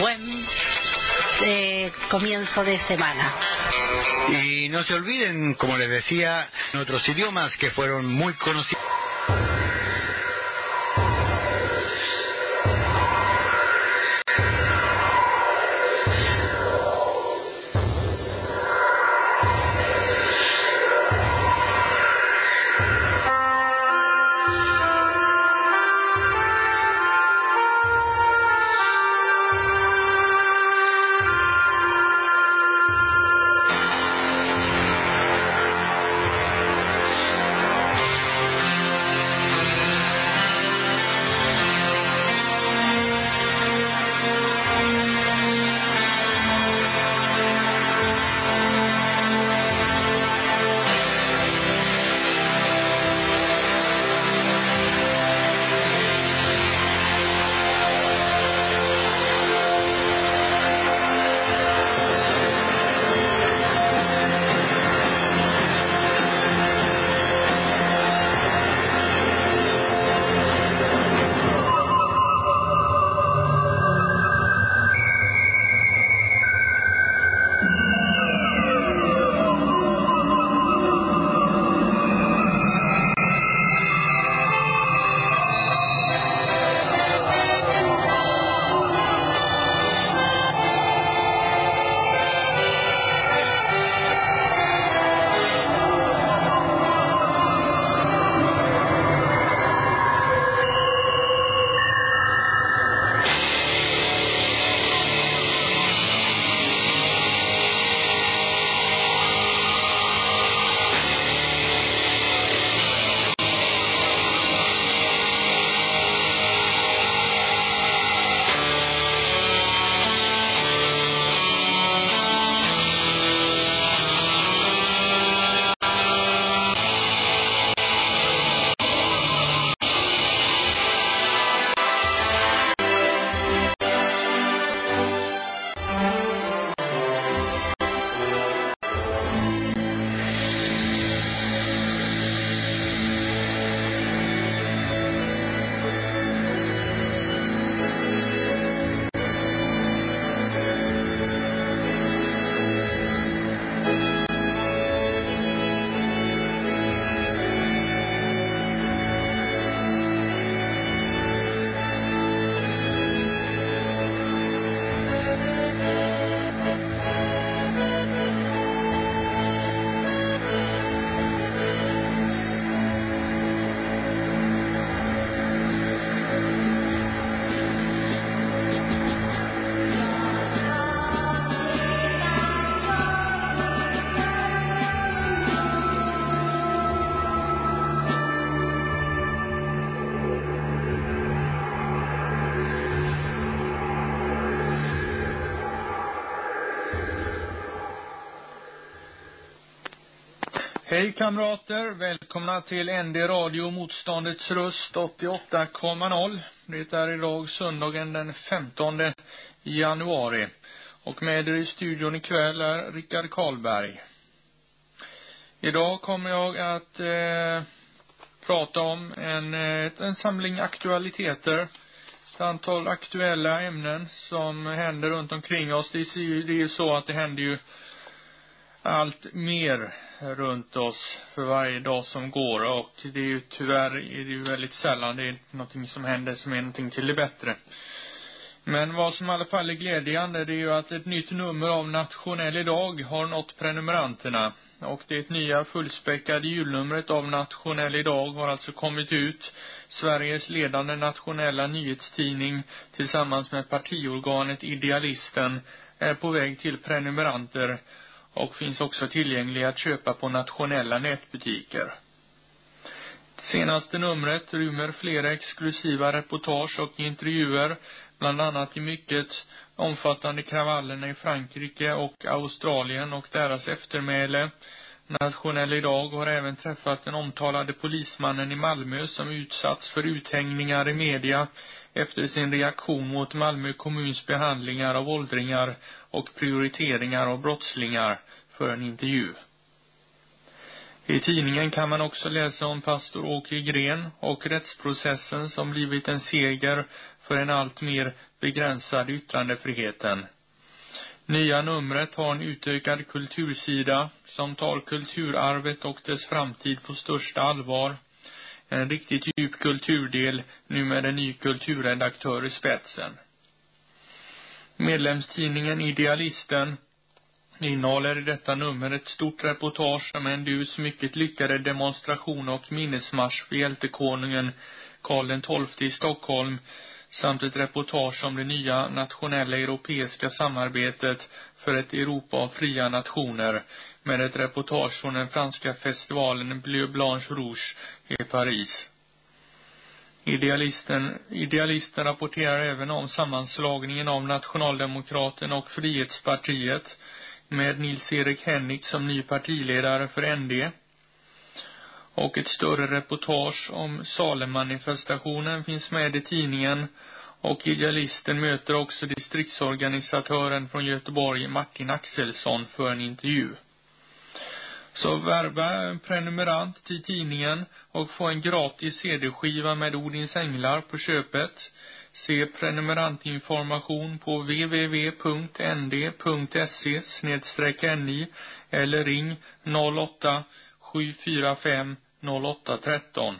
buen eh, comienzo de semana. Y no se olviden, como les decía, en otros idiomas que fueron muy conocidos. Hej kamrater, välkomna till ND Radio Motståndets röst 88,0. Det är idag söndagen den 15 januari. Och med er i studion ikväll är Rickard Karlberg. Idag kommer jag att eh, prata om en, eh, en samling aktualiteter. Ett antal aktuella ämnen som händer runt omkring oss. Det är ju så att det händer ju allt mer runt oss för varje dag som går och det är ju tyvärr är det ju väldigt sällan det är någonting som händer som är någonting till det bättre. Men vad som i alla fall är glädjande det är ju att ett nytt nummer av Nationell idag har nått prenumeranterna. Och det nya fullspäckade julnumret av Nationell idag har alltså kommit ut. Sveriges ledande nationella nyhetstidning tillsammans med partiorganet Idealisten är på väg till prenumeranter och finns också tillgängliga att köpa på nationella nätbutiker. Senaste numret rymmer flera exklusiva reportage och intervjuer, bland annat i mycket omfattande kravallerna i Frankrike och Australien och deras eftermäle. Nationell idag har även träffat den omtalade polismannen i Malmö som utsatts för uthängningar i media efter sin reaktion mot Malmö kommuns behandlingar av åldringar och prioriteringar av brottslingar för en intervju. I tidningen kan man också läsa om pastor Åke Gren och rättsprocessen som blivit en seger för en allt mer begränsad yttrandefriheten. Nya numret har en utökad kultursida som tar kulturarvet och dess framtid på största allvar. En riktigt djup kulturdel, nu med en ny kulturredaktör i spetsen. Medlemstidningen Idealisten innehåller i detta nummer ett stort reportage om en dus mycket lyckade demonstration och minnesmarsch för hjältekonungen Karl XII i Stockholm samt ett reportage om det nya nationella europeiska samarbetet för ett Europa av fria nationer med ett reportage från den franska festivalen Bleu Blanche Rouge i Paris. Idealisten, idealisten rapporterar även om sammanslagningen av Nationaldemokraterna och Frihetspartiet med Nils-Erik Henrik som ny partiledare för ND. Och ett större reportage om Salemanifestationen finns med i tidningen och idealisten möter också distriktsorganisatören från Göteborg, Martin Axelsson, för en intervju. Så värva en prenumerant till tidningen och få en gratis CD-skiva med Odins änglar på köpet. Se prenumerantinformation på www.nd.se e ni eller ring 08 745 0813.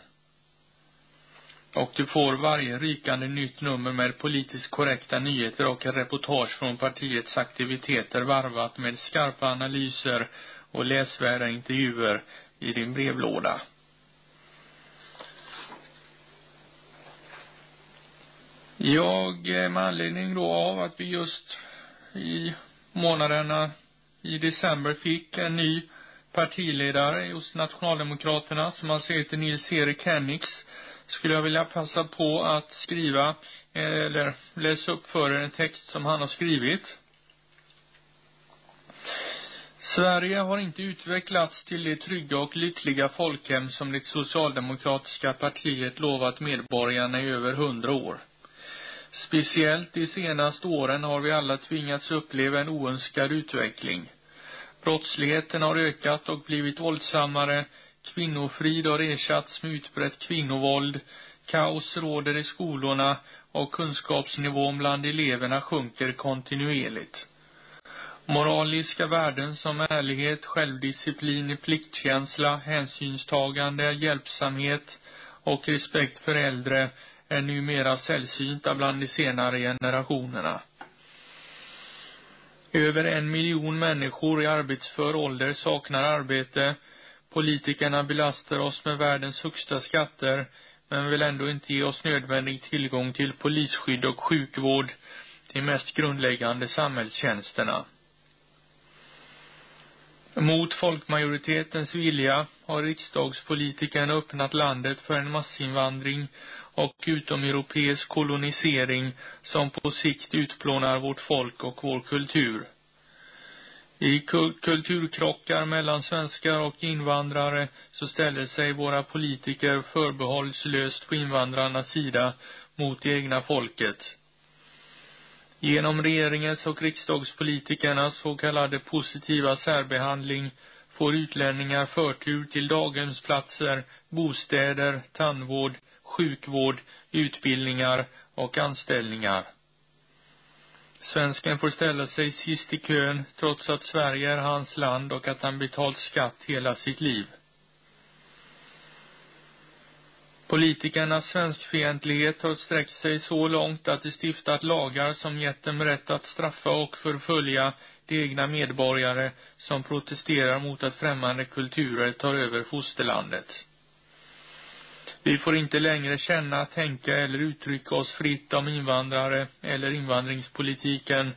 Och du får varje rykande nytt nummer med politiskt korrekta nyheter och reportage från partiets aktiviteter varvat med skarpa analyser och läsvärda intervjuer i din brevlåda. Jag, eh, med anledning då av att vi just i månaderna i december fick en ny partiledare hos Nationaldemokraterna som alltså heter Nils-Erik Hennix, skulle jag vilja passa på att skriva eh, eller läsa upp för er en text som han har skrivit. Sverige har inte utvecklats till det trygga och lyckliga folkhem som det socialdemokratiska partiet lovat medborgarna i över hundra år. Speciellt de senaste åren har vi alla tvingats uppleva en oönskad utveckling. Brottsligheten har ökat och blivit våldsammare, kvinnofrid har ersatts med utbrett kvinnovåld, kaos råder i skolorna och kunskapsnivån bland eleverna sjunker kontinuerligt. Moraliska värden som ärlighet, självdisciplin, pliktkänsla, hänsynstagande, hjälpsamhet och respekt för äldre är numera sällsynta bland de senare generationerna. Över en miljon människor i arbetsför ålder saknar arbete. Politikerna belastar oss med världens högsta skatter, men vill ändå inte ge oss nödvändig tillgång till polisskydd och sjukvård, de mest grundläggande samhällstjänsterna. Mot folkmajoritetens vilja har riksdagspolitikerna öppnat landet för en massinvandring och utomeuropeisk kolonisering som på sikt utplånar vårt folk och vår kultur. I kulturkrockar mellan svenskar och invandrare så ställer sig våra politiker förbehållslöst på invandrarnas sida mot det egna folket. Genom regeringens och riksdagspolitikernas så kallade positiva särbehandling får utlänningar förtur till daghemsplatser, bostäder, tandvård, sjukvård, utbildningar och anställningar. Svensken får ställa sig sist i kön trots att Sverige är hans land och att han betalt skatt hela sitt liv. Politikernas svenskfientlighet har sträckt sig så långt att de stiftat lagar som gett dem rätt att straffa och förfölja de egna medborgare som protesterar mot att främmande kulturer tar över fosterlandet. Vi får inte längre känna, tänka eller uttrycka oss fritt om invandrare eller invandringspolitiken.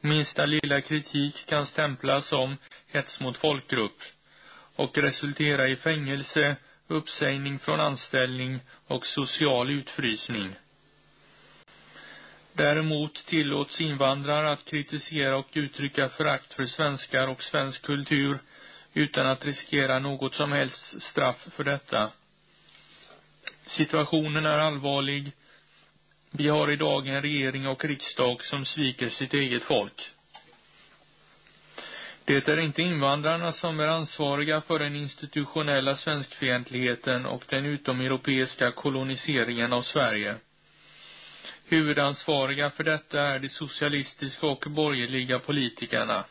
Minsta lilla kritik kan stämplas som hets mot folkgrupp och resultera i fängelse, uppsägning från anställning och social utfrysning. Däremot tillåts invandrare att kritisera och uttrycka förakt för svenskar och svensk kultur utan att riskera något som helst straff för detta. Situationen är allvarlig. Vi har idag en regering och riksdag som sviker sitt eget folk. Det är inte invandrarna som är ansvariga för den institutionella svenskfientligheten och den utomeuropeiska koloniseringen av Sverige. Huvudansvariga för detta är de socialistiska och borgerliga politikerna.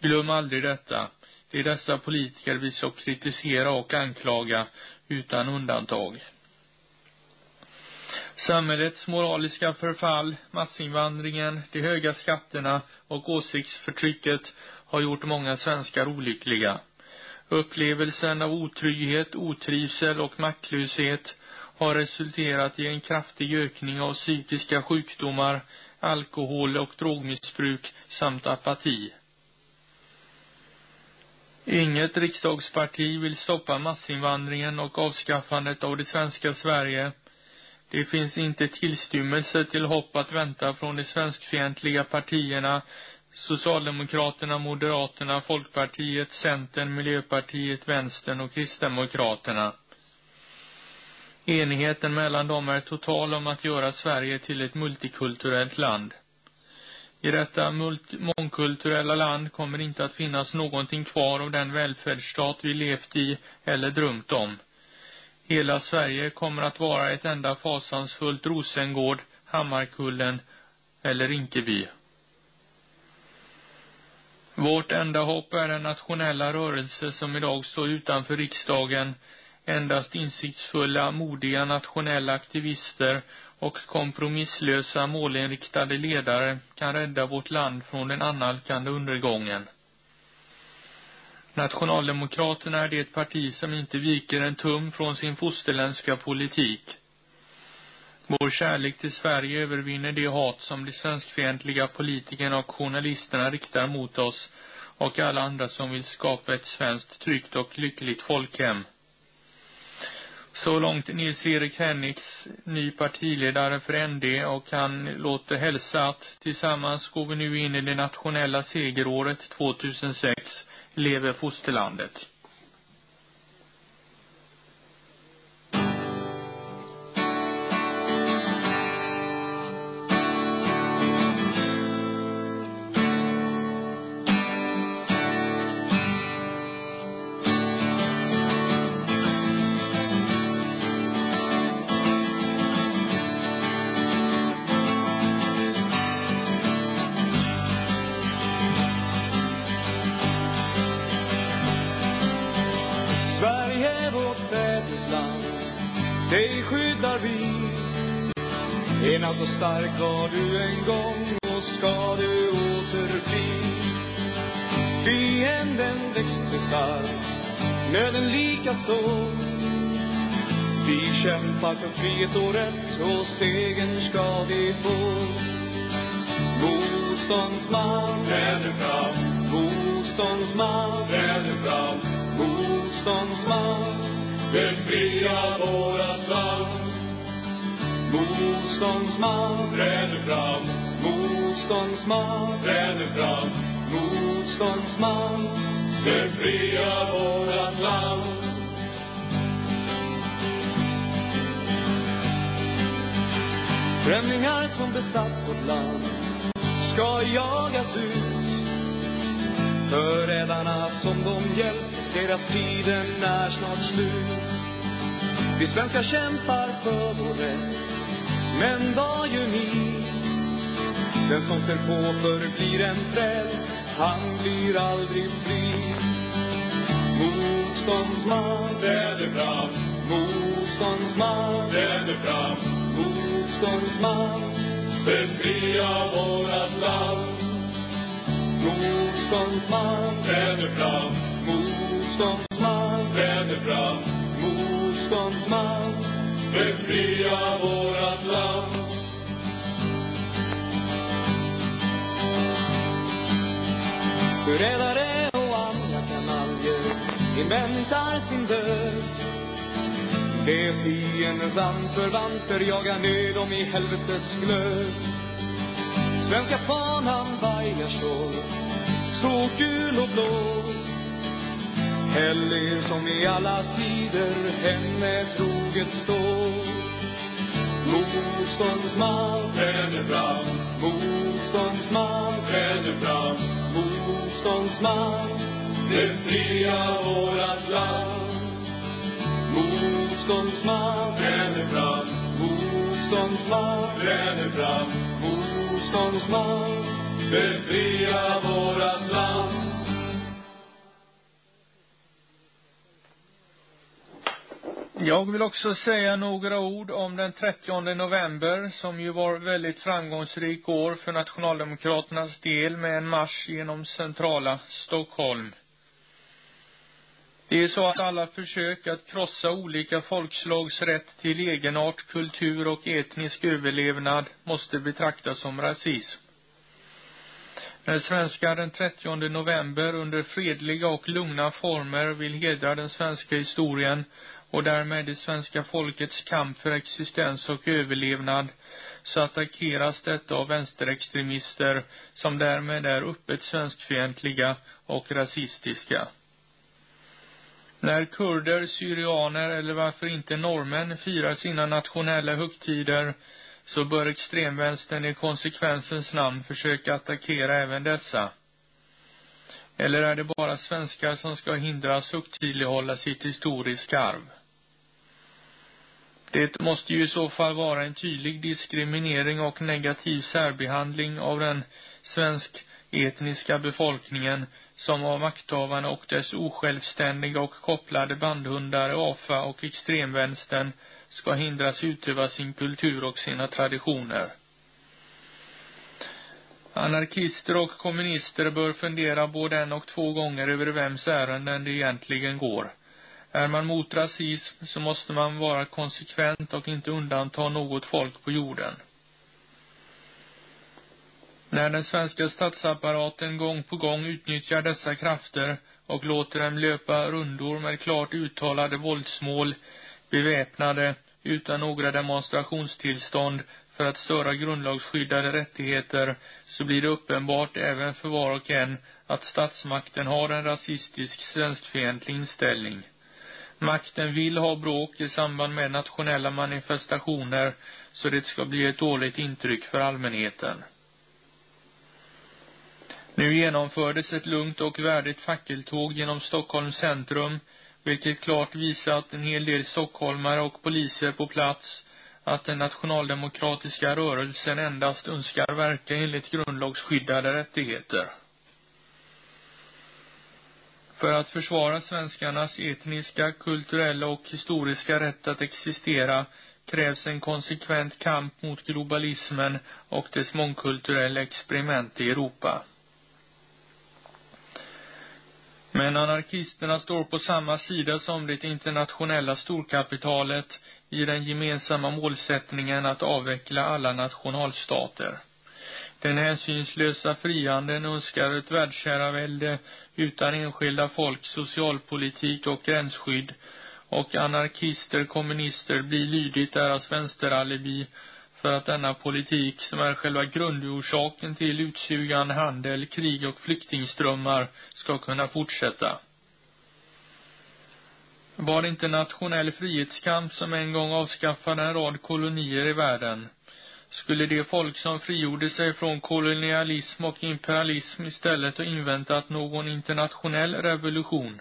Glöm aldrig detta. Det är dessa politiker vi ska kritisera och anklaga utan undantag. Samhällets moraliska förfall, massinvandringen, de höga skatterna och åsiktsförtrycket har gjort många svenskar olyckliga. Upplevelsen av otrygghet, otrivsel och maktlöshet har resulterat i en kraftig ökning av psykiska sjukdomar, alkohol och drogmissbruk samt apati. Inget riksdagsparti vill stoppa massinvandringen och avskaffandet av det svenska Sverige. Det finns inte tillstymmelse till hopp att vänta från de svenskfientliga partierna Socialdemokraterna, Moderaterna, Folkpartiet, Centern, Miljöpartiet, Vänstern och Kristdemokraterna. Enigheten mellan dem är total om att göra Sverige till ett multikulturellt land. I detta mångkulturella land kommer inte att finnas någonting kvar av den välfärdsstat vi levt i eller drömt om. Hela Sverige kommer att vara ett enda fasansfullt Rosengård, Hammarkullen eller Rinkeby. Vårt enda hopp är den nationella rörelse som idag står utanför riksdagen. Endast insiktsfulla, modiga nationella aktivister och kompromisslösa, målinriktade ledare kan rädda vårt land från den annalkande undergången. Nationaldemokraterna är det parti som inte viker en tum från sin fosterländska politik. Vår kärlek till Sverige övervinner det hat som de svenskfientliga politikerna och journalisterna riktar mot oss och alla andra som vill skapa ett svenskt tryggt och lyckligt folkhem. Så långt Nils-Erik Henriks, ny partiledare för ND och han låter hälsa att tillsammans går vi nu in i det nationella segeråret 2006, lever fosterlandet. Kämpar för frihet och rätt och segern ska vi få. Motståndsman träder fram, motståndsman träder fram, motståndsman befria vårat land. Motståndsman träder fram, motståndsman träder fram, motståndsman befria vårat land. Främlingar som besatt vårt land ska jagas ut. Förrädarna som de hjälpt, deras tiden är snart slut. Vi svenskar kämpar för vår rätt, men vad gör ni? Den som ser på förblir en träl, han blir aldrig fri. Motståndsman träder fram. Motståndsman träder fram motståndsman Befria vårat land. Motståndsman Träder fram. Motståndsman Träder fram. Motståndsman Befria vårat land. Räddare och andra kanaljer inväntar sin död. Det är fiendens anförvanter jagar ner dem i helvetets glöd. Svenska fanan vajar så, så gul och blå. Helig som i alla tider henne troget står. Motståndsman träder fram, motståndsman träder fram, motståndsman Motståndsman, befria vårat land. Motståndsman, träder fram. Motståndsman, träder fram. Motståndsman, befria vårat land. Jag vill också säga några ord om den 30 november som ju var väldigt framgångsrik år för Nationaldemokraternas del med en marsch genom centrala Stockholm. Det är så att alla försök att krossa olika folkslags rätt till egenart, kultur och etnisk överlevnad måste betraktas som rasism. När svenskar den 30 november under fredliga och lugna former vill hedra den svenska historien och därmed det svenska folkets kamp för existens och överlevnad så attackeras detta av vänsterextremister som därmed är öppet svenskfientliga och rasistiska. När kurder, syrianer eller varför inte norrmän firar sina nationella högtider så bör extremvänstern i konsekvensens namn försöka attackera även dessa. Eller är det bara svenskar som ska hindras högtidlighålla sitt historiska arv? Det måste ju i så fall vara en tydlig diskriminering och negativ särbehandling av den svensk-etniska befolkningen som av makthavarna och dess osjälvständiga och kopplade bandhundar AFA och extremvänstern ska hindras utöva sin kultur och sina traditioner. Anarkister och kommunister bör fundera både en och två gånger över vems ärenden det egentligen går. Är man mot rasism så måste man vara konsekvent och inte undanta något folk på jorden. När den svenska statsapparaten gång på gång utnyttjar dessa krafter och låter dem löpa rundor med klart uttalade våldsmål, beväpnade, utan några demonstrationstillstånd för att störa grundlagsskyddade rättigheter, så blir det uppenbart även för var och en att statsmakten har en rasistisk svenskfientlig inställning. Makten vill ha bråk i samband med nationella manifestationer så det ska bli ett dåligt intryck för allmänheten. Nu genomfördes ett lugnt och värdigt fackeltåg genom Stockholms centrum, vilket klart visar att en hel del stockholmare och poliser på plats att den nationaldemokratiska rörelsen endast önskar verka enligt grundlagsskyddade rättigheter. För att försvara svenskarnas etniska, kulturella och historiska rätt att existera krävs en konsekvent kamp mot globalismen och dess mångkulturella experiment i Europa. Men anarkisterna står på samma sida som det internationella storkapitalet i den gemensamma målsättningen att avveckla alla nationalstater. Den hänsynslösa frihandeln önskar ett världsherravälde utan enskilda folks socialpolitik och gränsskydd och anarkister, kommunister blir lydigt deras vänsteralibi för att denna politik, som är själva grundorsaken till utsugande handel, krig och flyktingströmmar, ska kunna fortsätta. Var det inte nationell frihetskamp som en gång avskaffade en rad kolonier i världen? Skulle de folk som frigjorde sig från kolonialism och imperialism istället ha inväntat någon internationell revolution?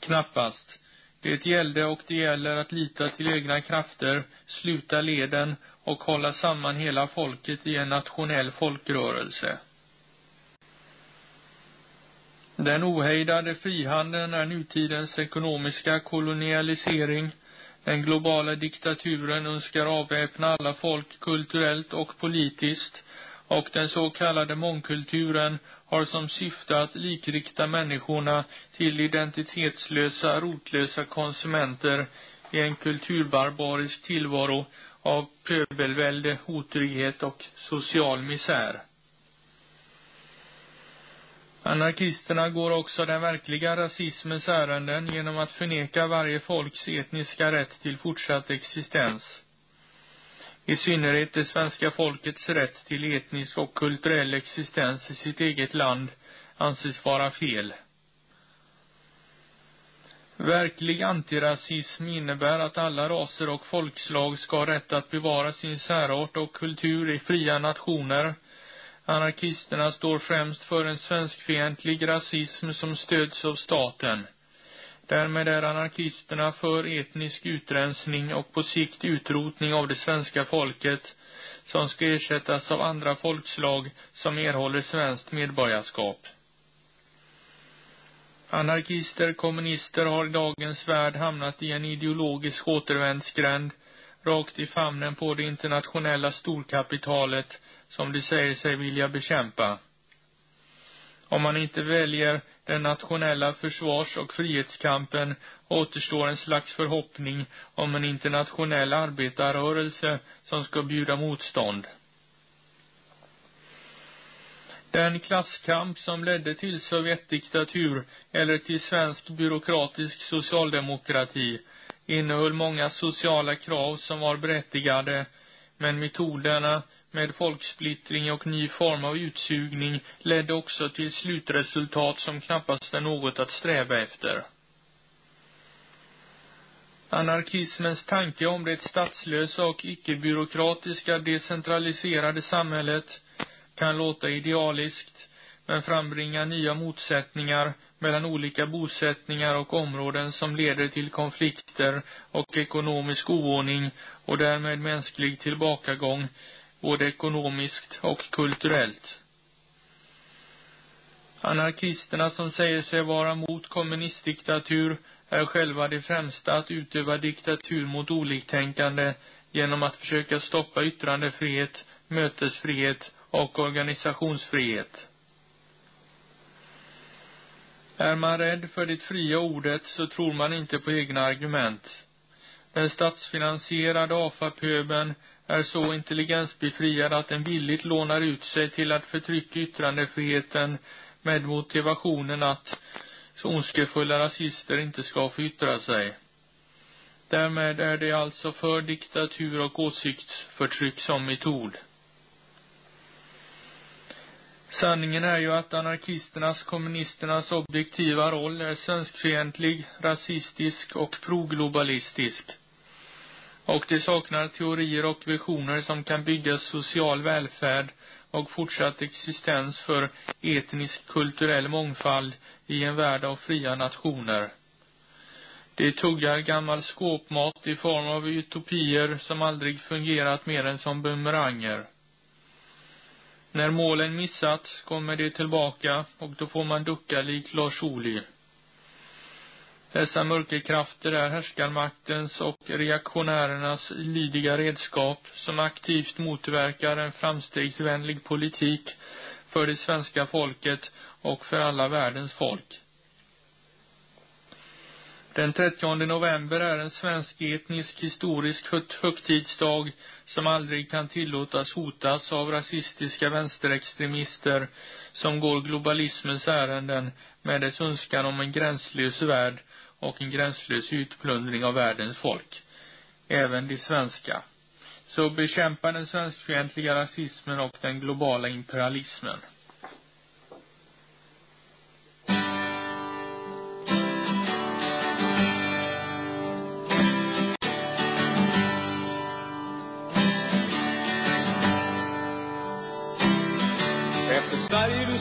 Knappast. Det gällde och det gäller att lita till egna krafter, sluta leden och hålla samman hela folket i en nationell folkrörelse. Den ohejdade frihandeln är nutidens ekonomiska kolonialisering. Den globala diktaturen önskar avväpna alla folk kulturellt och politiskt och den så kallade mångkulturen har som syfte att likrikta människorna till identitetslösa, rotlösa konsumenter i en kulturbarbarisk tillvaro av pöbelvälde, otrygghet och social misär. Anarkisterna går också den verkliga rasismens ärenden genom att förneka varje folks etniska rätt till fortsatt existens. I synnerhet det svenska folkets rätt till etnisk och kulturell existens i sitt eget land anses vara fel. Verklig antirasism innebär att alla raser och folkslag ska ha rätt att bevara sin särart och kultur i fria nationer, Anarkisterna står främst för en svenskfientlig rasism som stöds av staten. Därmed är anarkisterna för etnisk utrensning och på sikt utrotning av det svenska folket som ska ersättas av andra folkslag som erhåller svenskt medborgarskap. Anarkister, kommunister har i dagens värld hamnat i en ideologisk återvändsgränd rakt i famnen på det internationella storkapitalet som de säger sig vilja bekämpa. Om man inte väljer den nationella försvars- och frihetskampen återstår en slags förhoppning om en internationell arbetarrörelse som ska bjuda motstånd. Den klasskamp som ledde till Sovjetdiktatur eller till svensk byråkratisk socialdemokrati innehöll många sociala krav som var berättigade, men metoderna med folksplittring och ny form av utsugning ledde också till slutresultat som knappast är något att sträva efter. Anarkismens tanke om det statslösa och icke-byråkratiska decentraliserade samhället kan låta idealiskt, men frambringa nya motsättningar mellan olika bosättningar och områden som leder till konflikter och ekonomisk oordning och därmed mänsklig tillbakagång, både ekonomiskt och kulturellt. Anarkisterna som säger sig vara mot kommunistdiktatur är själva de främsta att utöva diktatur mot oliktänkande genom att försöka stoppa yttrandefrihet, mötesfrihet och organisationsfrihet. Är man rädd för det fria ordet så tror man inte på egna argument. Den statsfinansierade AFA-pöbeln är så intelligensbefriad att den villigt lånar ut sig till att förtrycka yttrandefriheten med motivationen att så ondskefulla rasister inte ska få yttra sig. Därmed är det alltså för diktatur och åsiktsförtryck som metod. Sanningen är ju att anarkisternas, kommunisternas objektiva roll är svenskfientlig, rasistisk och proglobalistisk. Och de saknar teorier och visioner som kan bygga social välfärd och fortsatt existens för etnisk kulturell mångfald i en värld av fria nationer. De tuggar gammal skåpmat i form av utopier som aldrig fungerat mer än som bumeranger. När målen missats kommer de tillbaka och då får man ducka lik Lars Ohly. Dessa mörkerkrafter är härskarmaktens och reaktionärernas lydiga redskap som aktivt motverkar en framstegsvänlig politik för det svenska folket och för alla världens folk. Den 30 november är en svensk etnisk historisk högtidsdag som aldrig kan tillåtas hotas av rasistiska vänsterextremister som går globalismens ärenden med dess önskan om en gränslös värld och en gränslös utplundring av världens folk, även de svenska. Så bekämpa den svenskfientliga rasismen och den globala imperialismen.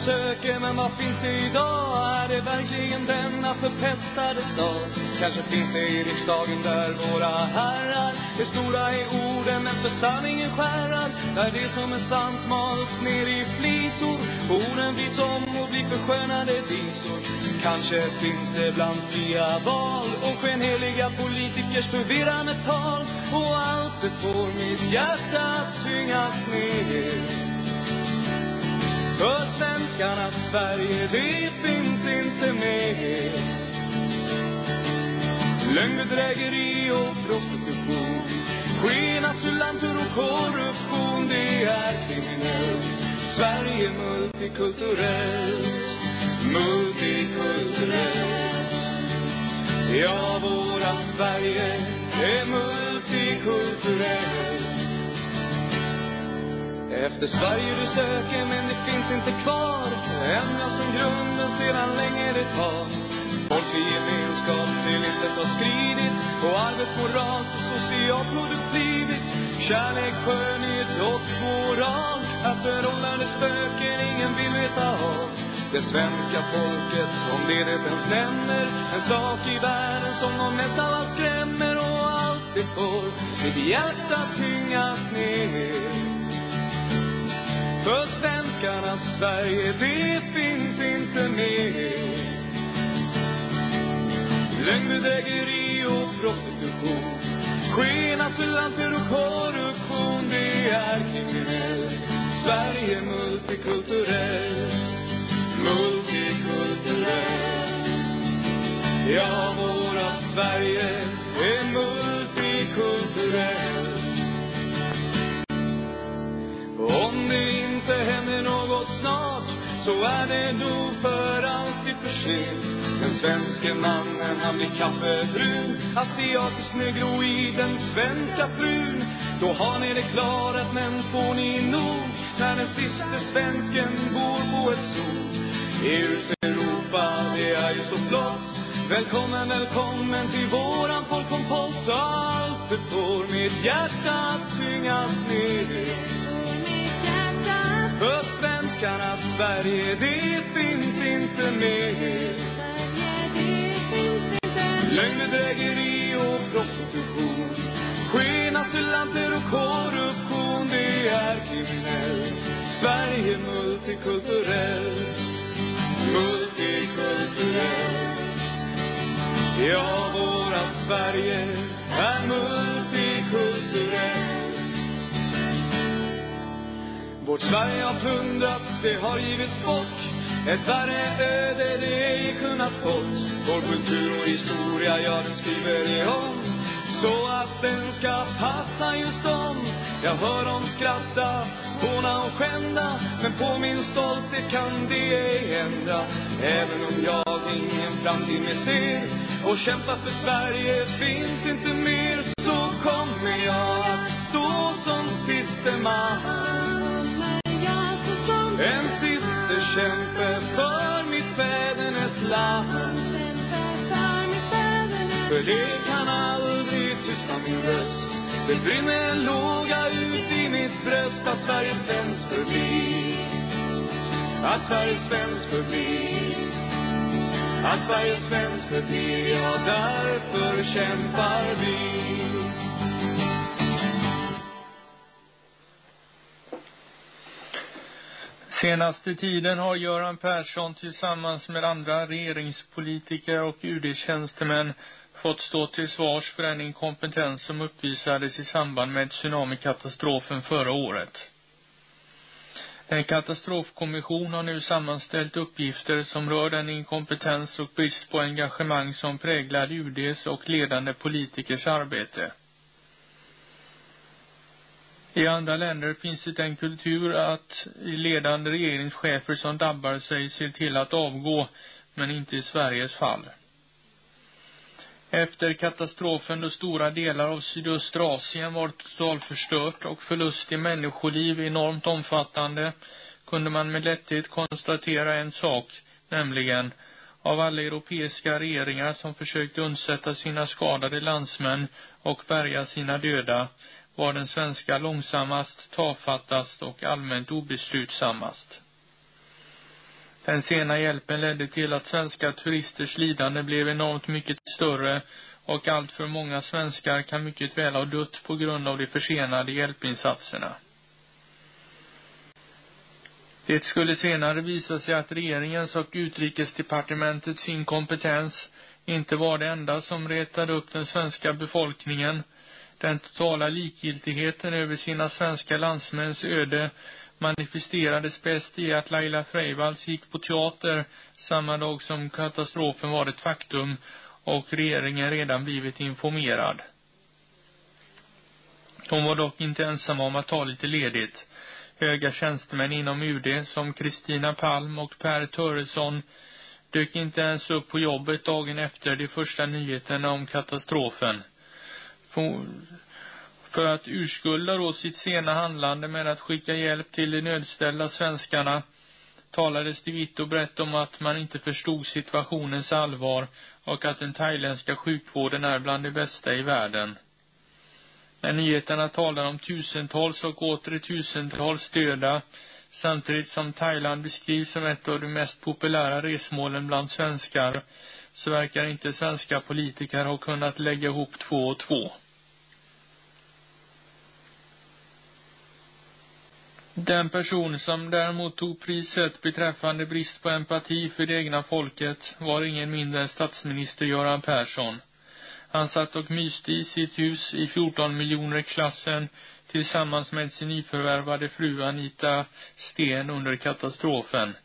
Söker, men vad finns det idag? Är det verkligen denna förpestade stad? Kanske finns det i riksdagen där våra herrar är stora i orden, men för sanningen skärar. Där det som är sant mals ner i flisor. Orden byts om och blir förskönade visor. Kanske finns det bland fria val och skenheliga politikers förvirrande tal. Och allt det får mitt hjärta att tyngas ner. För svenskarnas Sverige, det finns inte mer. Lögn, bedrägeri och prostitution. Skenasylanter och korruption, det är kriminellt. Sverige multikulturellt, multikulturellt. Ja, våra Sverige är multikulturellt. Efter Sverige du söker, men det finns inte kvar ändras från grunden sedan länge det tar. Folklig gemenskap till intet har skridit och arbetsmoral till socialt produkt blivit. Kärlek, skönhet och moral är förhållande spöken ingen vill veta av. det svenska folket om det det ens nämner. En sak i världen som de mest av allt skrämmer och allt det får mitt hjärta tyngas ner. För svenskarnas Sverige, det finns inte mer. Lögnbedrägeri och prostitution. Skenasylanter och korruption, det är kriminellt. Sverige multikulturellt, multikulturellt. Ja, våra Sverige är multikulturellt. Om det inte händer något snart så är det nog för alltid för sent. Den svenske mannen, han blir kaffebrun. Asiatisk negro i den svenska frun. Då har ni det klarat, men får ni nog när den siste svensken bor på ett zoo? Europa, det är ju så flott. Välkommen, välkommen till våran folkkompott. Allt det får mitt hjärta att tyngas ner. För svenskarnas Sverige, det finns inte mer. Lögn, bedrägeri och prostitution. Skenasylanter och korruption, det är kriminellt. Sverige multikulturellt, multikulturellt. Ja, våra Sverige är multikulturellt. Vårt Sverige har plundrats, det har givits bort. Ett värre öde det ej kunnat fått. Vår kultur och historia, ja den skriver vi om. Så att den ska passa just dem. Jag hör dem skratta, håna och skända. Men på min stolthet kan det ej hända. Även om jag ingen framtid mer ser. Och kämpa för Sverige finns inte mer. Så kommer jag att stå som siste man. En siste kämpe för mitt fädernesland. För det kan aldrig tysta min röst. Det brinner en låga ut i mitt bröst att Sverige svensk förblir. Att Sverige svensk förblir. Att Sverige svensk förblir, ja därför kämpar vi. Senaste tiden har Göran Persson tillsammans med andra regeringspolitiker och UD-tjänstemän fått stå till svars för den inkompetens som uppvisades i samband med tsunamikatastrofen förra året. En katastrofkommission har nu sammanställt uppgifter som rör den inkompetens och brist på engagemang som präglar UDs och ledande politikers arbete. I andra länder finns det en kultur att ledande regeringschefer som dabbar sig ser till att avgå, men inte i Sveriges fall. Efter katastrofen då stora delar av sydöstra Asien var totalförstört och förlust i människoliv enormt omfattande kunde man med lätthet konstatera en sak, nämligen av alla europeiska regeringar som försökte undsätta sina skadade landsmän och bärga sina döda var den svenska långsammast, tafattast och allmänt obeslutsammast. Den sena hjälpen ledde till att svenska turisters lidande blev enormt mycket större och allt för många svenskar kan mycket väl ha dött på grund av de försenade hjälpinsatserna. Det skulle senare visa sig att regeringens och utrikesdepartementets inkompetens inte var det enda som retade upp den svenska befolkningen. Den totala likgiltigheten över sina svenska landsmäns öde manifesterades bäst i att Laila Freivalds gick på teater samma dag som katastrofen var ett faktum och regeringen redan blivit informerad. Hon var dock inte ensam om att ta lite ledigt. Höga tjänstemän inom UD som Kristina Palm och Per Töresson dök inte ens upp på jobbet dagen efter de första nyheterna om katastrofen. För att urskulda då sitt sena handlande med att skicka hjälp till de nödställda svenskarna talades det vitt och brett om att man inte förstod situationens allvar och att den thailändska sjukvården är bland de bästa i världen. När nyheterna talar om tusentals och åter tusentals döda Samtidigt som Thailand beskrivs som ett av de mest populära resmålen bland svenskar så verkar inte svenska politiker ha kunnat lägga ihop två och två. Den person som däremot tog priset beträffande brist på empati för det egna folket var ingen mindre än statsminister Göran Persson. Han satt och myste i sitt hus i 14 miljoner klassen tillsammans med sin nyförvärvade fru Anita Sten under katastrofen.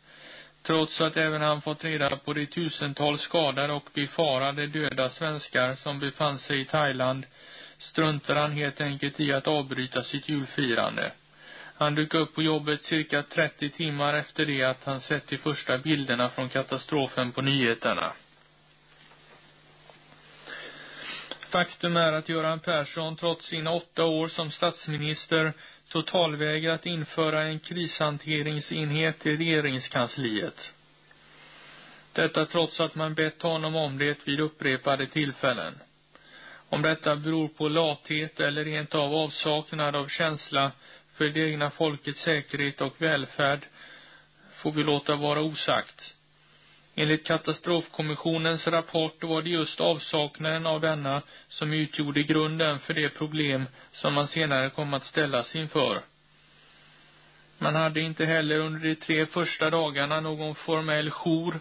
Trots att även han fått reda på de tusentals skadade och befarade döda svenskar som befann sig i Thailand struntade han helt enkelt i att avbryta sitt julfirande. Han dök upp på jobbet cirka 30 timmar efter det att han sett de första bilderna från katastrofen på nyheterna. Faktum är att Göran Persson trots sina åtta år som statsminister totalvägrat införa en krishanteringsenhet i regeringskansliet. Detta trots att man bett honom om det vid upprepade tillfällen. Om detta beror på lathet eller rent av avsaknad av känsla för det egna folkets säkerhet och välfärd får vi låta vara osagt. Enligt katastrofkommissionens rapport var det just avsaknaden av denna som utgjorde grunden för det problem som man senare kom att ställas inför. Man hade inte heller under de tre första dagarna någon formell jour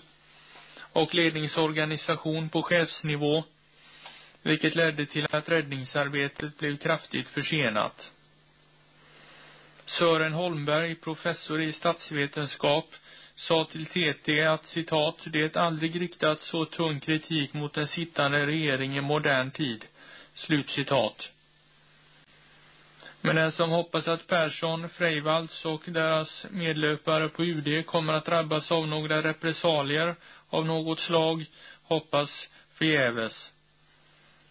och ledningsorganisation på chefsnivå, vilket ledde till att räddningsarbetet blev kraftigt försenat. Sören Holmberg, professor i statsvetenskap, sa till TT att citat, det aldrig riktats så tung kritik mot den sittande regeringen i modern tid. Slut citat. Men den som hoppas att Persson, Freivalds och deras medlöpare på UD kommer att drabbas av några repressalier av något slag hoppas förgäves.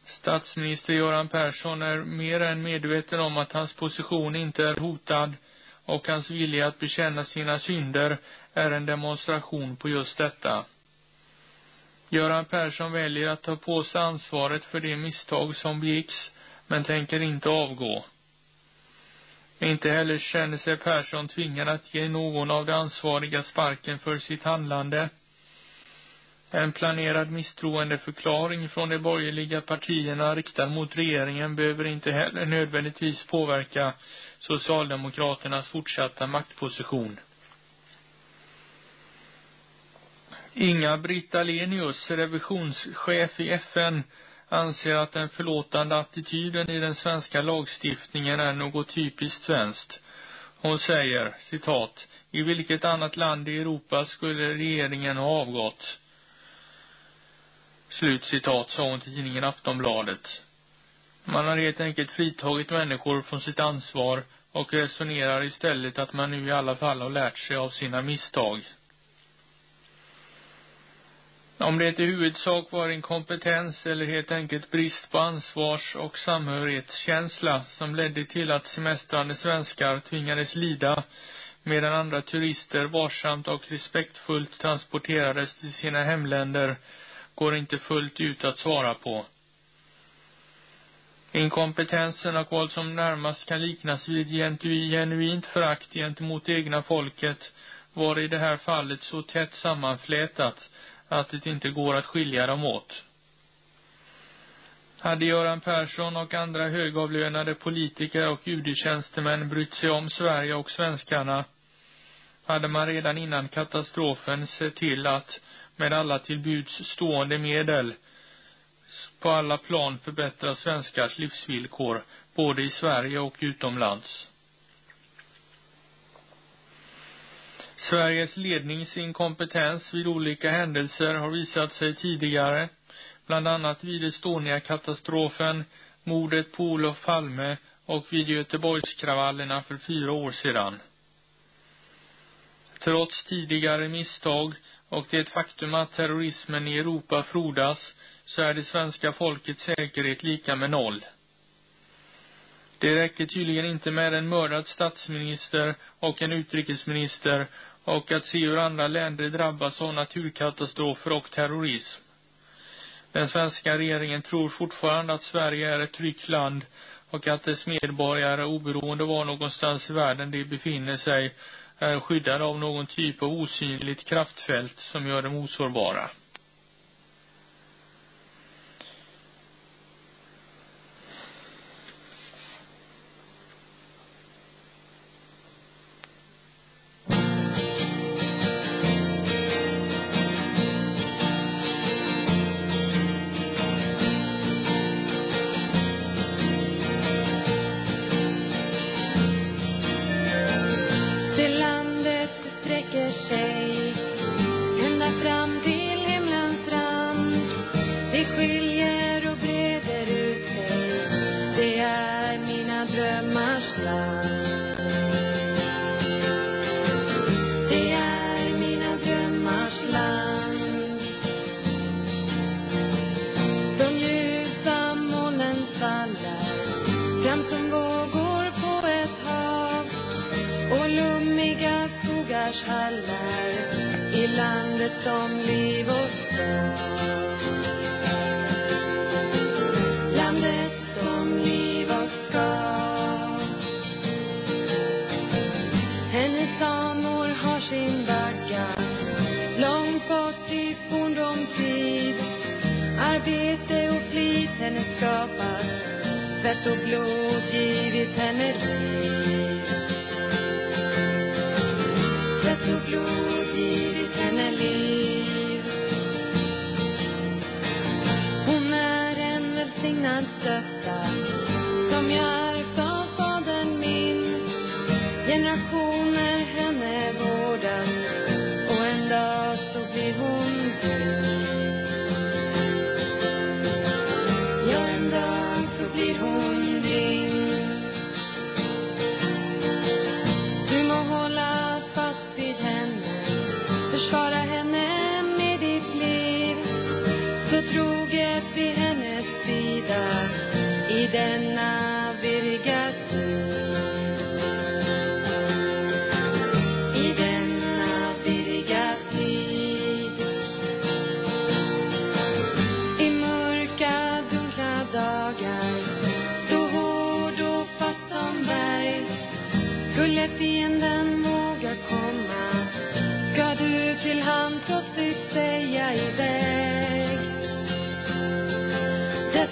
Statsminister Göran Persson är mer än medveten om att hans position inte är hotad och hans vilja att bekänna sina synder är en demonstration på just detta. Göran Persson väljer att ta på sig ansvaret för de misstag som begicks, men tänker inte avgå. Inte heller känner sig Persson tvingad att ge någon av de ansvariga sparken för sitt handlande. En planerad misstroendeförklaring från de borgerliga partierna riktad mot regeringen behöver inte heller nödvändigtvis påverka Socialdemokraternas fortsatta maktposition. Inga-Britt Alenius, revisionschef i FN, anser att den förlåtande attityden i den svenska lagstiftningen är något typiskt svenskt. Hon säger, citat, i vilket annat land i Europa skulle regeringen ha avgått? Slut citat, sa hon till tidningen Aftonbladet. Man har helt enkelt fritagit människor från sitt ansvar och resonerar istället att man nu i alla fall har lärt sig av sina misstag. Om det i huvudsak var inkompetens eller helt enkelt brist på ansvars- och samhörighetskänsla som ledde till att semestrande svenskar tvingades lida medan andra turister varsamt och respektfullt transporterades till sina hemländer går inte fullt ut att svara på. Inkompetensen och vad som närmast kan liknas vid genuint förakt gentemot det egna folket var i det här fallet så tätt sammanflätat att det inte går att skilja dem åt. Hade Göran Persson och andra högavlönade politiker och UD-tjänstemän brytt sig om Sverige och svenskarna hade man redan innan katastrofen sett till att med alla till buds stående medel på alla plan förbättra svenskars livsvillkor, både i Sverige och utomlands. Sveriges ledningsinkompetens vid olika händelser har visat sig tidigare, bland annat vid Estonia-katastrofen, mordet på Olof Palme och vid Göteborgskravallerna för fyra år sedan. Trots tidigare misstag och det är ett faktum att terrorismen i Europa frodas så är det svenska folkets säkerhet lika med noll. Det räcker tydligen inte med en mördad statsminister och en utrikesminister och att se hur andra länder drabbas av naturkatastrofer och terrorism. Den svenska regeringen tror fortfarande att Sverige är ett tryggt land och att dess medborgare, oberoende var någonstans i världen de befinner sig, är skyddade av någon typ av osynligt kraftfält som gör dem osårbara.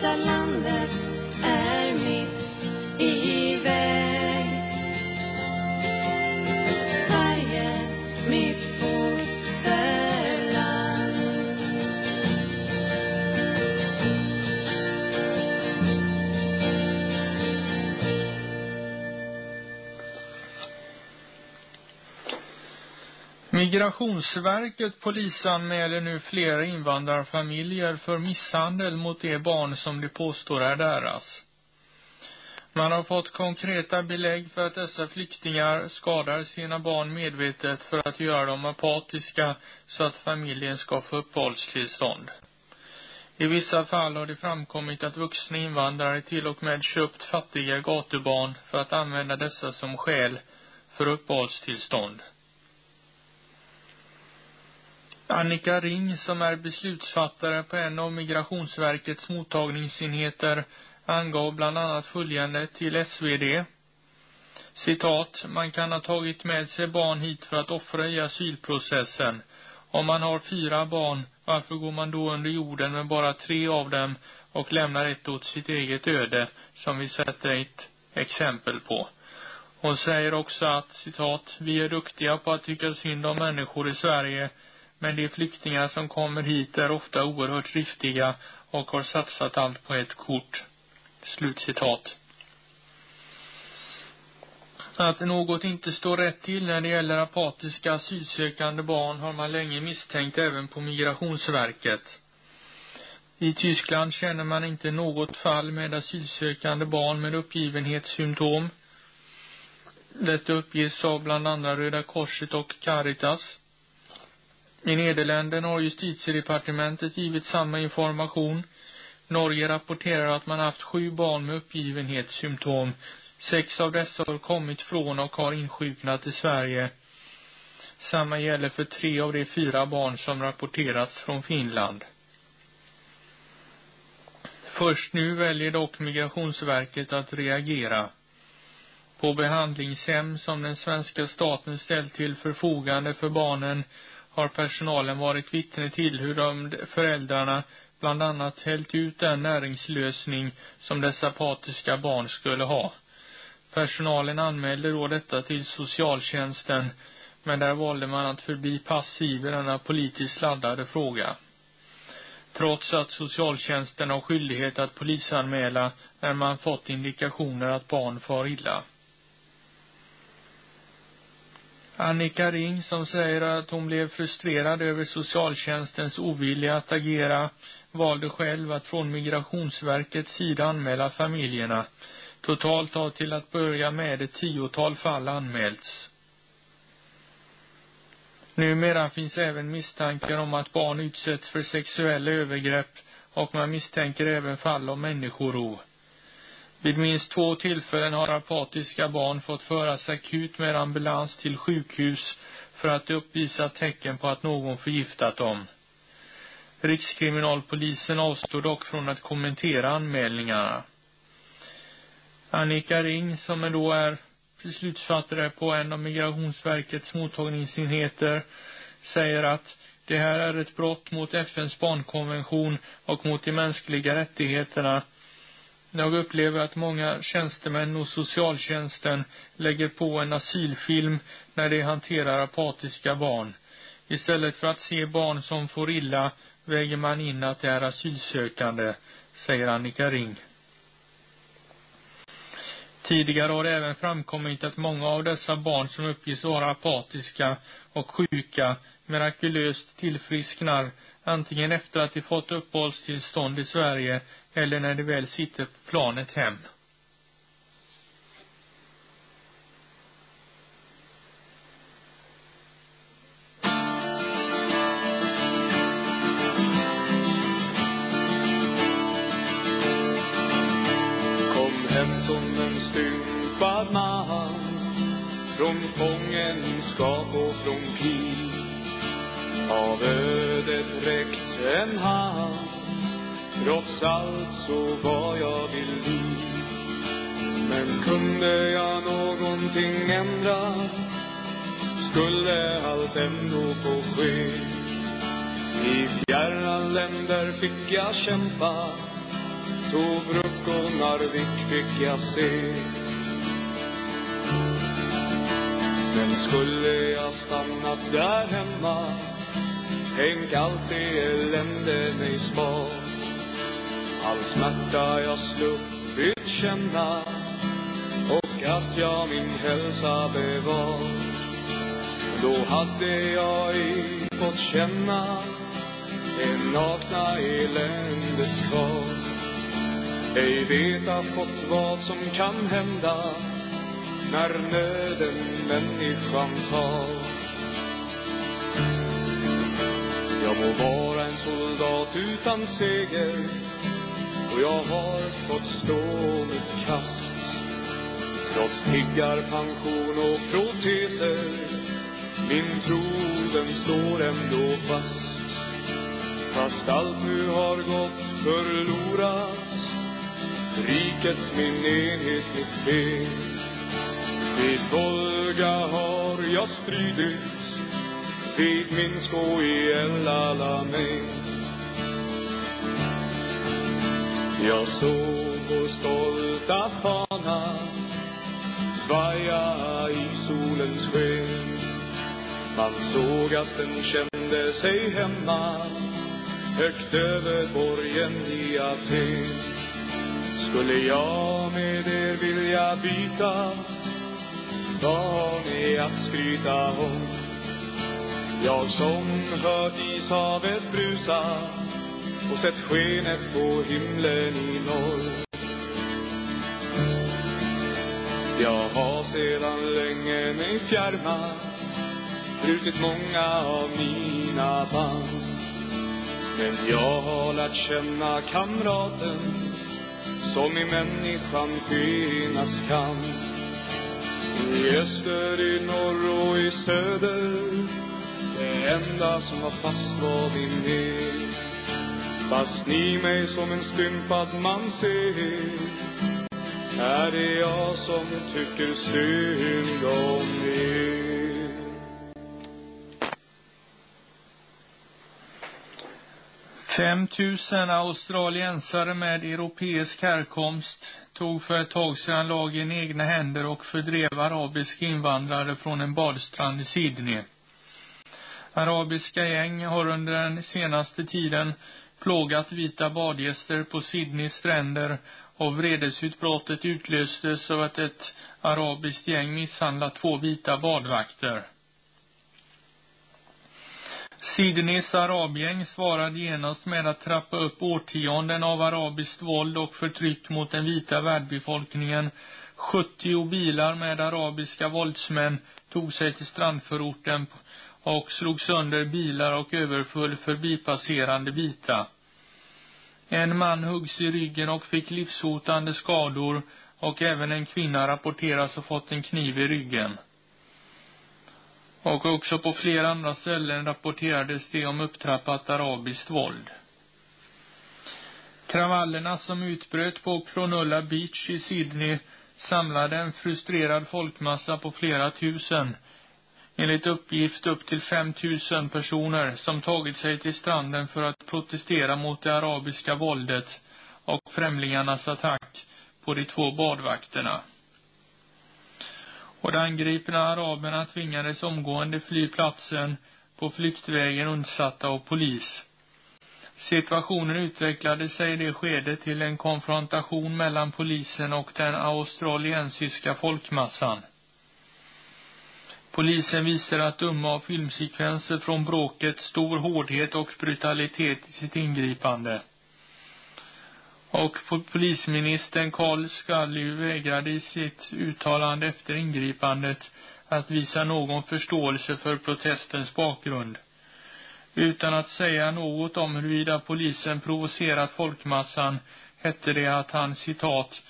Götalandet Migrationsverket polisanmäler nu flera invandrarfamiljer för misshandel mot de barn som de påstår är deras. Man har fått konkreta belägg för att dessa flyktingar skadar sina barn medvetet för att göra dem apatiska så att familjen ska få uppehållstillstånd. I vissa fall har det framkommit att vuxna invandrare till och med köpt fattiga gatubarn för att använda dessa som skäl för uppehållstillstånd. Annika Ring, som är beslutsfattare på en av Migrationsverkets mottagningsenheter, angav bland annat följande till SvD. Citat, man kan ha tagit med sig barn hit för att offra i asylprocessen. Om man har fyra barn, varför går man då under jorden med bara tre av dem och lämnar ett åt sitt eget öde, som vi sätter ett exempel på. Hon säger också att, citat, vi är duktiga på att tycka synd om människor i Sverige, men de flyktingar som kommer hit är ofta oerhört driftiga och har satsat allt på ett kort. Slutcitat. Att något inte står rätt till när det gäller apatiska asylsökande barn har man länge misstänkt även på Migrationsverket. I Tyskland känner man inte något fall med asylsökande barn med uppgivenhetssymptom. Detta uppges av bland andra Röda Korset och Caritas. I Nederländerna har justitiedepartementet givit samma information. Norge rapporterar att man haft sju barn med uppgivenhetssymptom. Sex av dessa har kommit från och har insjuknat i Sverige. Samma gäller för tre av de fyra barn som rapporterats från Finland. Först nu väljer dock Migrationsverket att reagera. På behandlingshem som den svenska staten ställt till förfogande för barnen har personalen varit vittne till hur de föräldrarna bland annat hällt ut den näringslösning som dessa apatiska barn skulle ha. Personalen anmälde då detta till socialtjänsten, men där valde man att förbli passiv i denna politiskt laddade fråga. Trots att socialtjänsten har skyldighet att polisanmäla när man fått indikationer att barn far illa. Annika Ring som säger att hon blev frustrerad över socialtjänstens ovilja att agera valde själv att från Migrationsverkets sida anmäla familjerna. Totalt har till att börja med ett tiotal fall anmälts. Numera finns även misstankar om att barn utsätts för sexuella övergrepp och man misstänker även fall av människorov. Vid minst två tillfällen har apatiska barn fått föras akut med ambulans till sjukhus för att uppvisa tecken på att någon förgiftat dem. Rikskriminalpolisen avstår dock från att kommentera anmälningarna. Annika Ring, som då är beslutsfattare på en av Migrationsverkets mottagningsenheter, säger att det här är ett brott mot FNs barnkonvention och mot de mänskliga rättigheterna jag upplever att många tjänstemän och socialtjänsten lägger på en asylfilm när de hanterar apatiska barn. Istället för att se barn som får illa väger man in att de är asylsökande, säger Annika Ring. Tidigare har det även framkommit att många av dessa barn som uppges vara apatiska och sjuka mirakulöst tillfrisknar antingen efter att de fått uppehållstillstånd i Sverige eller när de väl sitter på planet hem. Så vad jag vill. Bli. Men kunde jag någonting ändra Skulle allt ändå få ske. I fjärran länder fick jag kämpa Tobruk och Narvik fick jag se. Men skulle jag stannat där hemma Tänk allt det elände mig spar All smärta jag sluppit känna och att jag min hälsa bevar. Då hade jag ej fått känna det nakna eländets kvar. Ej veta fått vad som kan hända när nöden människan tar. Jag må vara en soldat utan seger och jag har fått stå mitt kast. Trots tiggarpension och proteser. Min tro den står ändå fast. Fast allt nu har gått förlorat. Riket, min enhet, mitt ben Vid Volga har jag stridit. Vid Minsk och i El Alamein Jag såg vår stolta fana svaja i solens sken. Man såg att den kände sig hemma högt över borgen i Aten. Skulle jag med er vilja byta vad har ni att skryta om? Jag som hört ishavet brusa och sett skenet på himlen i norr. Jag har sedan länge mig fjärmat, brutit många av mina band. Men jag har lärt känna kamraten som i människan finnas kan. I öster, i norr och i söder, det enda som var fast var din del. Fast ni mig som en stympad man ser är det jag som tycker synd om er. Fem tusen australiensare med europeisk härkomst tog för ett tag sedan lagen i egna händer och fördrev arabiska invandrare från en badstrand i Sydney. Arabiska gäng har under den senaste tiden plågat vita badgäster på Sydneys stränder och vredesutbrottet utlöstes av att ett arabiskt gäng misshandlat två vita badvakter. Sydneys arabgäng svarade genast med att trappa upp årtionden av arabiskt våld och förtryck mot den vita värdbefolkningen. 70 bilar med arabiska våldsmän tog sig till strandförorten och slog sönder bilar och överföll förbipasserande vita. En man huggs i ryggen och fick livshotande skador och även en kvinna rapporteras ha fått en kniv i ryggen. Och också på flera andra ställen rapporterades det om upptrappat arabiskt våld. Kravallerna som utbröt på Cronulla Beach i Sydney samlade en frustrerad folkmassa på flera tusen. Enligt uppgift upp till 5000 personer som tagit sig till stranden för att protestera mot det arabiska våldet och främlingarnas attack på de två badvakterna och de angripna araberna tvingades omgående fly platsen på flyktvägen undsatta av polis. Situationen utvecklade sig i det skedet till en konfrontation mellan polisen och den australiensiska folkmassan. Polisen visar att döma av filmsekvenser från bråket stor hårdhet och brutalitet i sitt ingripande och polisministern Karl Scully vägrade i sitt uttalande efter ingripandet att visa någon förståelse för protestens bakgrund. Utan att säga något om huruvida polisen provocerat folkmassan hette det att han, citat,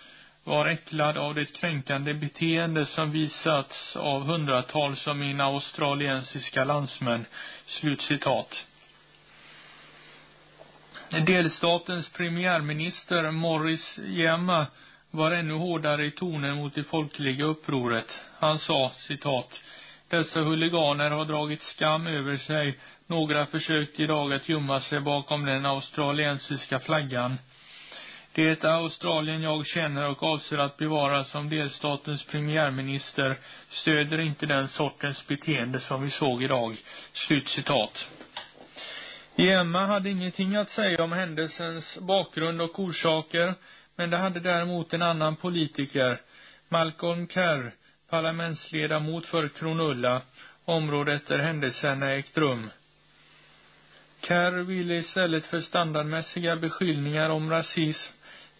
var äcklad av det kränkande beteende som visats av hundratals av mina australiensiska landsmän. Slutcitat. Delstatens premiärminister Morris Jemma var ännu hårdare i tonen mot det folkliga upproret. Han sa, citat, dessa huliganer har dragit skam över sig. Några försökte idag att gömma sig bakom den australiensiska flaggan. Det är Australien jag känner och avser att bevara som delstatens premiärminister stöder inte den sortens beteende som vi såg idag. Slut citat. Gemma hade ingenting att säga om händelsens bakgrund och orsaker, men det hade däremot en annan politiker, Malcolm Kerr, parlamentsledamot för Kronulla, området där händelserna ägt rum. Kerr ville istället för standardmässiga beskyllningar om rasism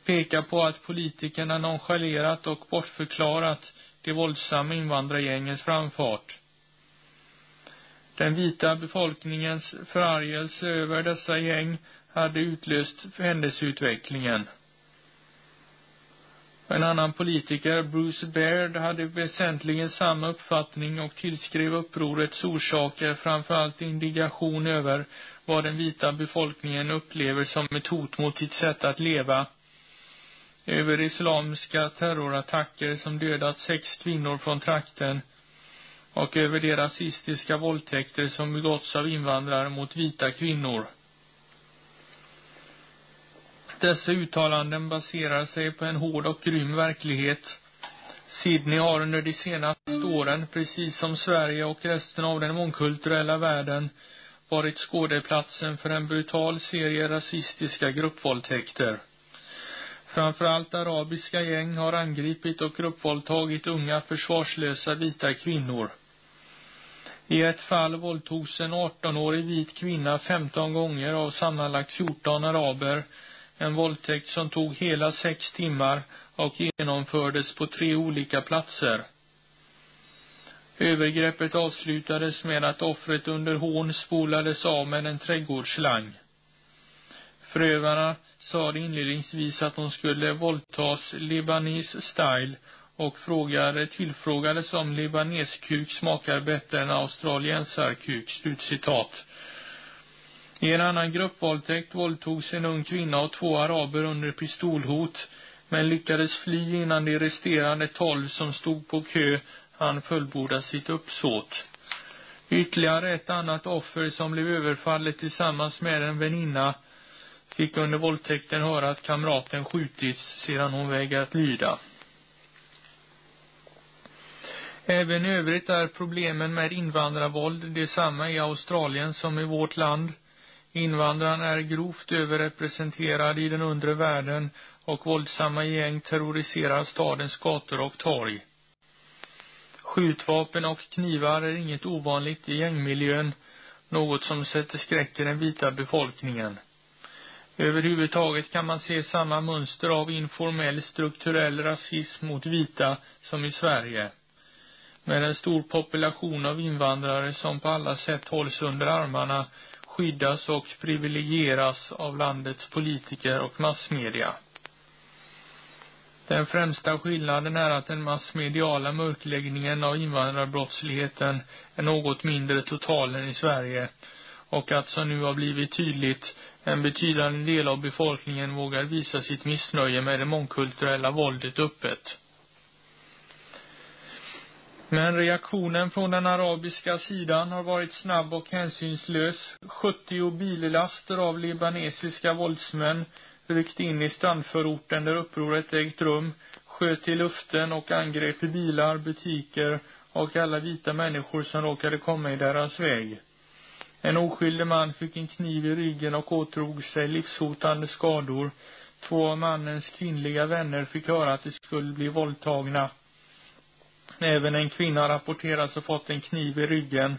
pekar på att politikerna nonchalerat och bortförklarat de våldsamma invandrargängens framfart. Den vita befolkningens förargelse över dessa gäng hade utlöst händelseutvecklingen. En annan politiker, Bruce Baird, hade väsentligen samma uppfattning och tillskrev upprorets orsaker framförallt indignation över vad den vita befolkningen upplever som ett hot mot sitt sätt att leva. Över islamiska terrorattacker som dödat sex kvinnor från trakten och över de rasistiska våldtäkter som begåtts av invandrare mot vita kvinnor. Dessa uttalanden baserar sig på en hård och grym verklighet. Sydney har under de senaste åren, precis som Sverige och resten av den mångkulturella världen, varit skådeplatsen för en brutal serie rasistiska gruppvåldtäkter. Framförallt arabiska gäng har angripit och gruppvåldtagit unga försvarslösa vita kvinnor. I ett fall våldtogs en 18-årig vit kvinna 15 gånger av sammanlagt 14 araber. En våldtäkt som tog hela sex timmar och genomfördes på tre olika platser. Övergreppet avslutades med att offret under hån spolades av med en trädgårdsslang. Förövarna sade inledningsvis att de skulle våldtas libanes style och frågade, tillfrågades om libaneskuk smakar bättre än australiensarkuk, slutcitat. I en annan gruppvåldtäkt våldtogs en ung kvinna och två araber under pistolhot. men lyckades fly innan de resterande tolv som stod på kö han fullborda sitt uppsåt. Ytterligare ett annat offer som blev överfallet tillsammans med en väninna fick under våldtäkten höra att kamraten skjutits sedan hon vägrat lyda. Även i övrigt är problemen med invandrarvåld detsamma i Australien som i vårt land. Invandrarna är grovt överrepresenterade i den undre världen och våldsamma gäng terroriserar stadens gator och torg. Skjutvapen och knivar är inget ovanligt i gängmiljön, något som sätter skräck i den vita befolkningen. Överhuvudtaget kan man se samma mönster av informell strukturell rasism mot vita som i Sverige. Med en stor population av invandrare som på alla sätt hålls under armarna, skyddas och privilegieras av landets politiker och massmedia. Den främsta skillnaden är att den massmediala mörkläggningen av invandrarbrottsligheten är något mindre total än i Sverige och att som nu har blivit tydligt en betydande del av befolkningen vågar visa sitt missnöje med det mångkulturella våldet öppet. Men reaktionen från den arabiska sidan har varit snabb och hänsynslös. 70 billaster av libanesiska våldsmän ryckte in i strandförorten där upproret ägt rum, sköt i luften och angrep bilar, butiker och alla vita människor som råkade komma i deras väg. En oskyldig man fick en kniv i ryggen och åtrog sig livshotande skador. Två av mannens kvinnliga vänner fick höra att de skulle bli våldtagna. Även en kvinna rapporteras ha fått en kniv i ryggen.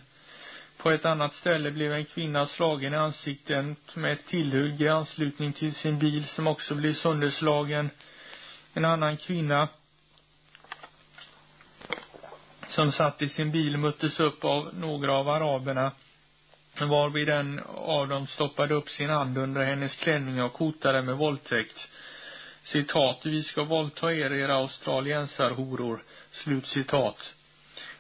På ett annat ställe blev en kvinna slagen i ansiktet med ett tillhugg i anslutning till sin bil som också blev sönderslagen. En annan kvinna som satt i sin bil möttes upp av några av araberna varvid en av dem stoppade upp sin hand under hennes klänning och hotade med våldtäkt. Citat, vi ska våldta er, era australiensarhoror. Slut citat.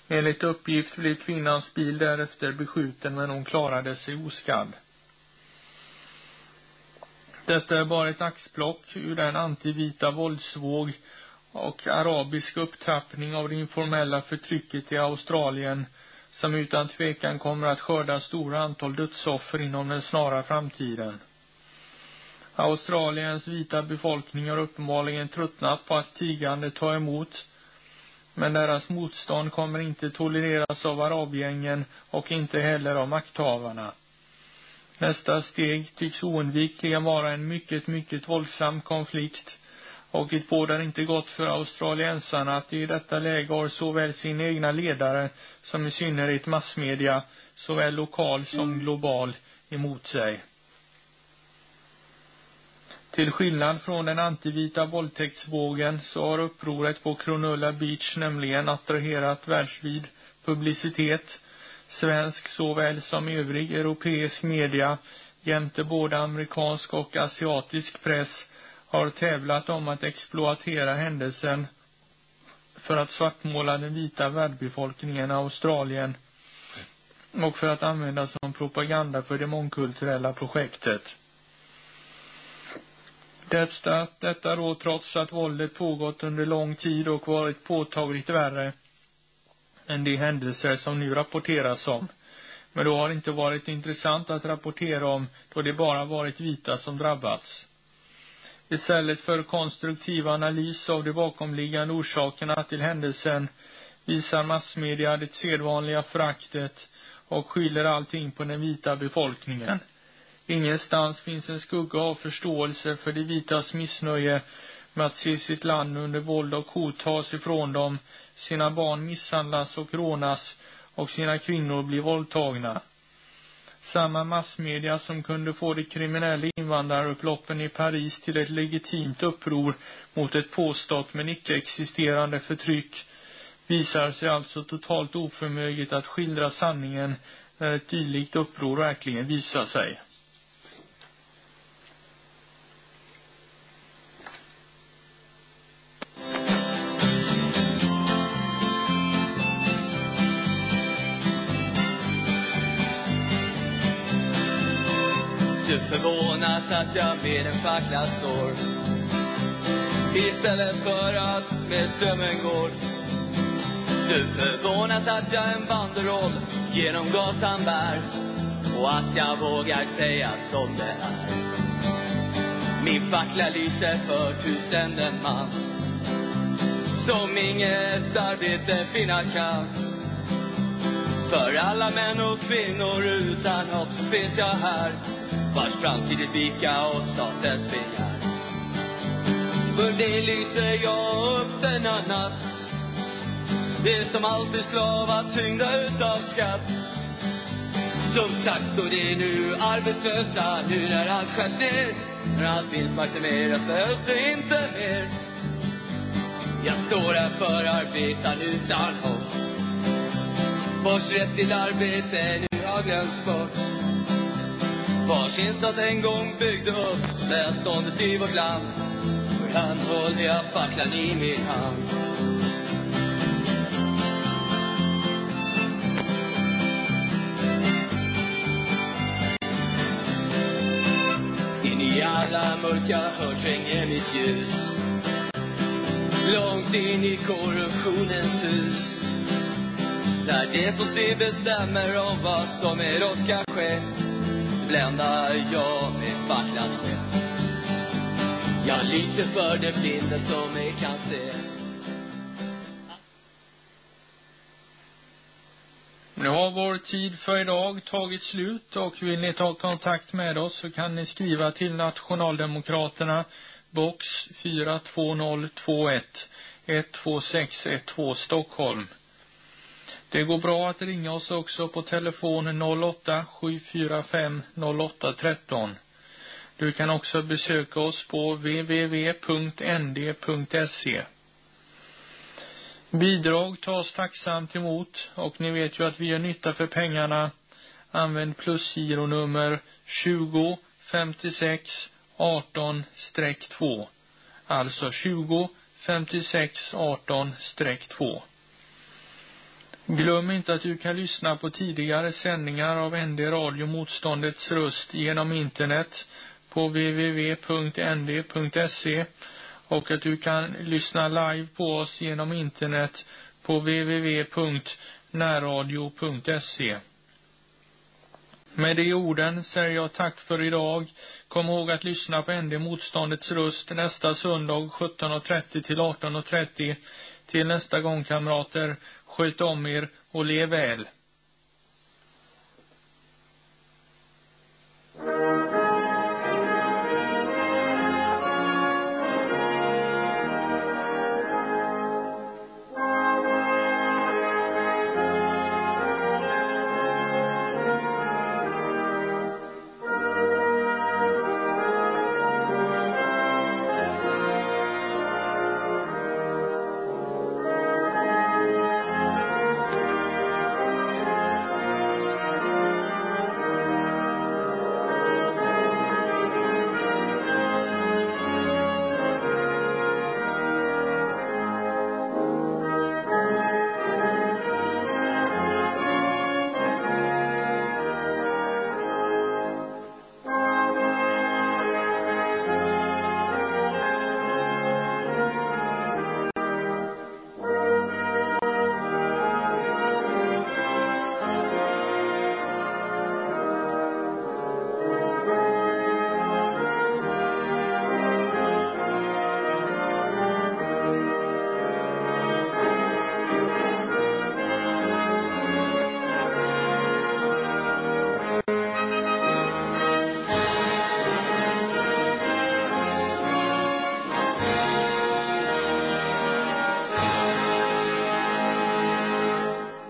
Enligt uppgift blev kvinnans bil därefter beskjuten men hon klarade sig oskadd. Detta är bara ett axplock ur den antivita våldsvåg och arabisk upptrappning av det informella förtrycket i Australien som utan tvekan kommer att skörda stora antal dödsoffer inom den snara framtiden. Australiens vita befolkning har uppenbarligen tröttnat på att tigande ta emot men deras motstånd kommer inte tolereras av arabgängen och inte heller av makthavarna. Nästa steg tycks oundvikligen vara en mycket, mycket våldsam konflikt och det bådar inte gott för australiensarna att i detta läge har såväl sin egna ledare som i synnerhet massmedia, såväl lokal som global, emot sig. Till skillnad från den antivita våldtäktsvågen så har upproret på Cronulla Beach nämligen attraherat världsvid publicitet, svensk såväl som övrig europeisk media, jämte både amerikansk och asiatisk press, har tävlat om att exploatera händelsen för att svartmåla den vita värdbefolkningen i Australien och för att använda som propaganda för det mångkulturella projektet. Detta, detta då trots att våldet pågått under lång tid och varit påtagligt värre än de händelser som nu rapporteras om. Men då har det inte varit intressant att rapportera om då det bara varit vita som drabbats. Istället för konstruktiv analys av de bakomliggande orsakerna till händelsen visar massmedia det sedvanliga föraktet och skyller allting på den vita befolkningen. Ingenstans finns en skugga av förståelse för de vitas missnöje med att se sitt land under våld och hot tas ifrån dem, sina barn misshandlas och rånas och sina kvinnor blir våldtagna. Samma massmedia som kunde få de kriminella invandrarupploppen i Paris till ett legitimt uppror mot ett påstått men icke-existerande förtryck visar sig alltså totalt oförmöget att skildra sanningen när ett dylikt uppror verkligen visar sig. Att jag med en fackla står istället för att med strömmen går. Du förvånas att jag en banderoll genom gatan bär och att jag vågar säga som det är. Min fackla lyser för tusenden man som inget arbete finna kan. För alla män och kvinnor utan hopp så finns jag här vars framtid är vika och statens begär. För det lyser jag upp denna natt. Det som alltid slavat tyngda utav skatt. Som tack står det nu arbetslösa nu när allt skärs ner. När allt finns maximerat behövs det inte mer. Jag står här för arbetaren utan hopp. Vars rätt till arbete nu har glömts bort. Vars insats en gång byggde upp välståndet i vårt land? Han håller jag facklan i min hand. In i alla mörka hörn tränger mitt ljus. Långt in i korruptionens hus. Där det som ser bestämmer om vad som är oss ska ske. Bländar jag med facklans sken jag lyser för den blinde som ej kan se Nu har vår tid för idag tagit slut och vill ni ta kontakt med oss så kan ni skriva till Nationaldemokraterna box 42021 12612 Stockholm. Det går bra att ringa oss också på telefon 08 745 08 13. Du kan också besöka oss på www.nd.se. Bidrag tas tacksamt emot och ni vet ju att vi gör nytta för pengarna. Använd plusgironummer 20 56 18 2. Alltså 20 56 18 2. Glöm inte att du kan lyssna på tidigare sändningar av ND Radio Motståndets röst genom internet på www.nd.se och att du kan lyssna live på oss genom internet på www.närradio.se. Med de orden säger jag tack för idag. Kom ihåg att lyssna på ND Motståndets röst nästa söndag 17.30 till 18.30. Till nästa gång kamrater, sköt om er och lev väl.